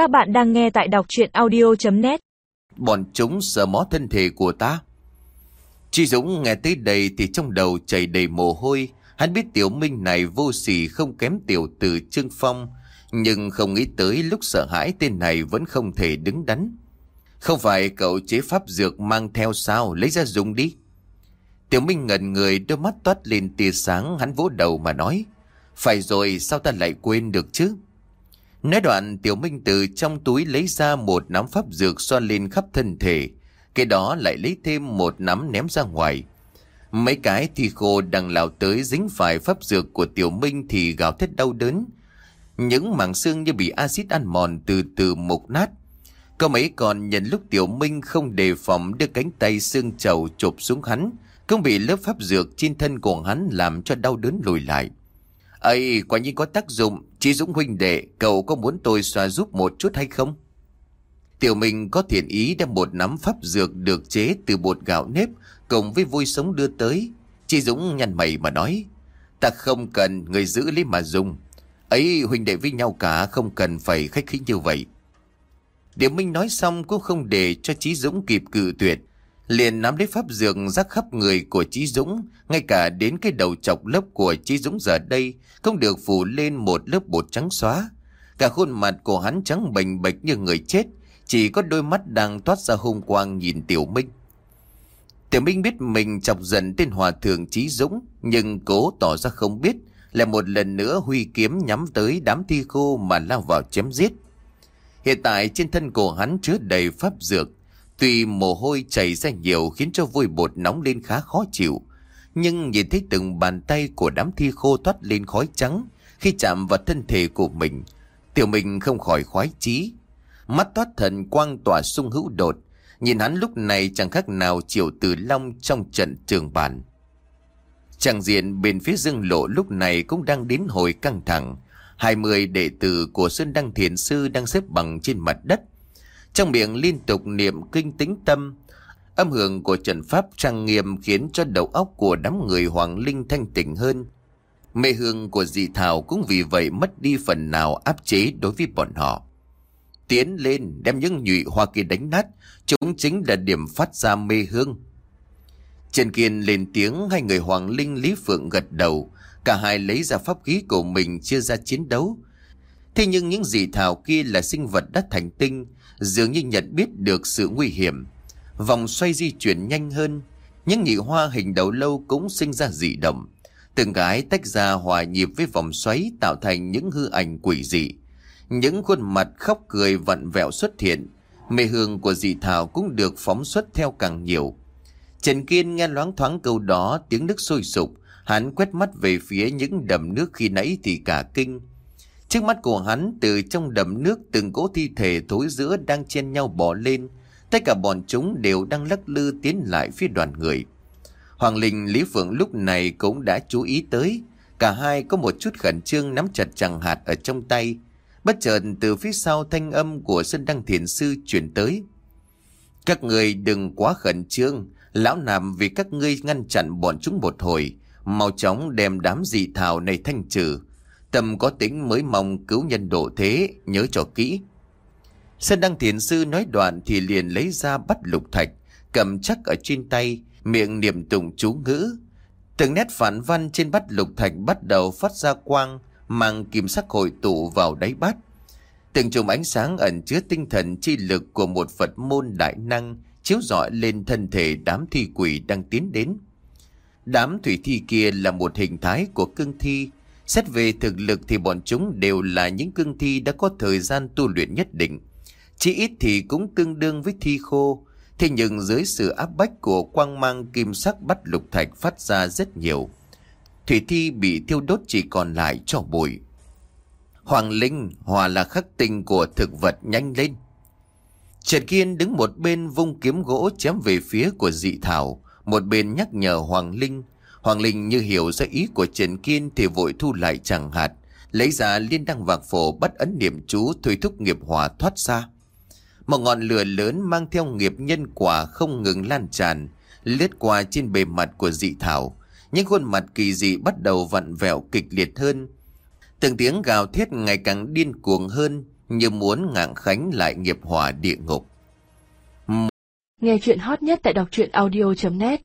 Các bạn đang nghe tại đọc chuyện audio.net Bọn chúng sờ mó thân thể của ta. Chi Dũng nghe tới đây thì trong đầu chảy đầy mồ hôi. Hắn biết tiểu minh này vô sỉ không kém tiểu tử Trương Phong. Nhưng không nghĩ tới lúc sợ hãi tên này vẫn không thể đứng đắn. Không phải cậu chế pháp dược mang theo sao lấy ra dùng đi. Tiểu Minh ngẩn người, đôi mắt toát lên tia sáng hắn vỗ đầu mà nói. Phải rồi, sao ta lại quên được chứ? Nói đoạn Tiểu Minh từ trong túi lấy ra một nắm pháp dược xoa lên khắp thân thể. Cái đó lại lấy thêm một nắm ném ra ngoài. Mấy cái thì khô đang lao tới dính phải pháp dược của Tiểu Minh thì gào thét đau đớn. Những mảng xương như bị axit ăn mòn từ từ mục nát. Có mấy còn nhận lúc Tiểu Minh không đề phòng đưa cánh tay xương trầu chụp xuống hắn. Cũng bị lớp pháp dược trên thân của hắn làm cho đau đớn lùi lại ấy quả nhiên có tác dụng. Chí Dũng huynh đệ, cậu có muốn tôi xoa giúp một chút hay không? Tiểu Minh có thiện ý đem một nắm pháp dược được chế từ bột gạo nếp cùng với vui sống đưa tới. Chí Dũng nhăn mày mà nói, ta không cần người giữ lấy mà dùng. Ấy huynh đệ với nhau cả không cần phải khách khí như vậy. Tiểu Minh nói xong cũng không để cho Chí Dũng kịp cự tuyệt. Liền nắm lấy pháp dược rắc khắp người của Chí Dũng, ngay cả đến cái đầu chọc lớp của Chí Dũng giờ đây không được phủ lên một lớp bột trắng xóa. Cả khuôn mặt của hắn trắng bềnh bệch như người chết, chỉ có đôi mắt đang toát ra hung quang nhìn Tiểu Minh. Tiểu Minh biết mình chọc giận tên hòa thượng Chí Dũng, nhưng cố tỏ ra không biết, lại một lần nữa huy kiếm nhắm tới đám thi khô mà lao vào chém giết. Hiện tại trên thân cổ hắn chứa đầy pháp dược, tuy mồ hôi chảy ra nhiều khiến cho vôi bột nóng lên khá khó chịu, nhưng nhìn thấy từng bàn tay của đám thi khô thoát lên khói trắng khi chạm vào thân thể của mình, tiểu mình không khỏi khoái chí. Mắt toát thần quang tỏa sung hữu đột, nhìn hắn lúc này chẳng khác nào triệu tử long trong trận trường bản. Chàng diện bên phía dương lộ lúc này cũng đang đến hồi căng thẳng. hai mươi đệ tử của Sơn Đăng Thiền Sư đang xếp bằng trên mặt đất. Trong miệng liên tục niệm kinh tĩnh tâm. Âm hưởng của trận pháp trang nghiêm khiến cho đầu óc của đám người Hoàng Linh thanh tỉnh hơn. Mê hương của dị thảo cũng vì vậy mất đi phần nào áp chế đối với bọn họ. Tiến lên đem những nhụy hoa kia đánh nát, chúng chính là điểm phát ra mê hương. Trần Kiên lên tiếng hai người Hoàng Linh Lý Phượng gật đầu, cả hai lấy ra pháp khí của mình chia ra chiến đấu. Thế nhưng những dị thảo kia là sinh vật đất thành tinh, dường như nhận biết được sự nguy hiểm. Vòng xoay di chuyển nhanh hơn, những nhị hoa hình đầu lâu cũng sinh ra dị động. Từng cái tách ra hòa nhịp với vòng xoáy tạo thành những hư ảnh quỷ dị. Những khuôn mặt khóc cười vặn vẹo xuất hiện, mê hương của dị thảo cũng được phóng xuất theo càng nhiều. Trần Kiên nghe loáng thoáng câu đó tiếng nước sôi sục, hắn quét mắt về phía những đầm nước khi nãy thì cả kinh. Trước mắt của hắn từ trong đầm nước từng cỗ thi thể thối giữa đang chen nhau bỏ lên, tất cả bọn chúng đều đang lắc lư tiến lại phía đoàn người. Hoàng Linh Lý Phượng lúc này cũng đã chú ý tới, cả hai có một chút khẩn trương nắm chặt chẳng hạt ở trong tay. Bất chợt từ phía sau thanh âm của Sơn Đăng Thiền Sư chuyển tới. Các người đừng quá khẩn trương, lão nằm vì các ngươi ngăn chặn bọn chúng một hồi, mau chóng đem đám dị thảo này thanh trừ. Tâm có tính mới mong cứu nhân độ thế, nhớ cho kỹ. Sơn Đăng Thiền Sư nói đoạn thì liền lấy ra bắt lục thạch, cầm chắc ở trên tay, miệng niệm tụng chú ngữ. Từng nét phản văn trên bắt lục thạch bắt đầu phát ra quang, mang kim sắc hội tụ vào đáy bát. Từng chùm ánh sáng ẩn chứa tinh thần chi lực của một Phật môn đại năng chiếu rọi lên thân thể đám thi quỷ đang tiến đến. Đám thủy thi kia là một hình thái của cương thi. Xét về thực lực thì bọn chúng đều là những cương thi đã có thời gian tu luyện nhất định. Chỉ ít thì cũng tương đương với thi khô. Thế nhưng dưới sự áp bách của quang mang kim sắc bắt lục thạch phát ra rất nhiều. Thủy thi bị thiêu đốt chỉ còn lại cho bụi. Hoàng Linh hòa là khắc tinh của thực vật nhanh lên. Trần Kiên đứng một bên vung kiếm gỗ chém về phía của dị thảo, một bên nhắc nhở Hoàng Linh. Hoàng Linh như hiểu ra ý của Trần Kiên thì vội thu lại chẳng hạt, lấy ra liên đăng vạc phổ bắt ấn niệm chú thôi thúc nghiệp hòa thoát ra. Một ngọn lửa lớn mang theo nghiệp nhân quả không ngừng lan tràn, lướt qua trên bề mặt của dị thảo. Những khuôn mặt kỳ dị bắt đầu vặn vẹo kịch liệt hơn. Từng tiếng gào thét ngày càng điên cuồng hơn, như muốn ngạng khánh lại nghiệp hỏa địa ngục. Nghe chuyện hot nhất tại đọc truyện audio.net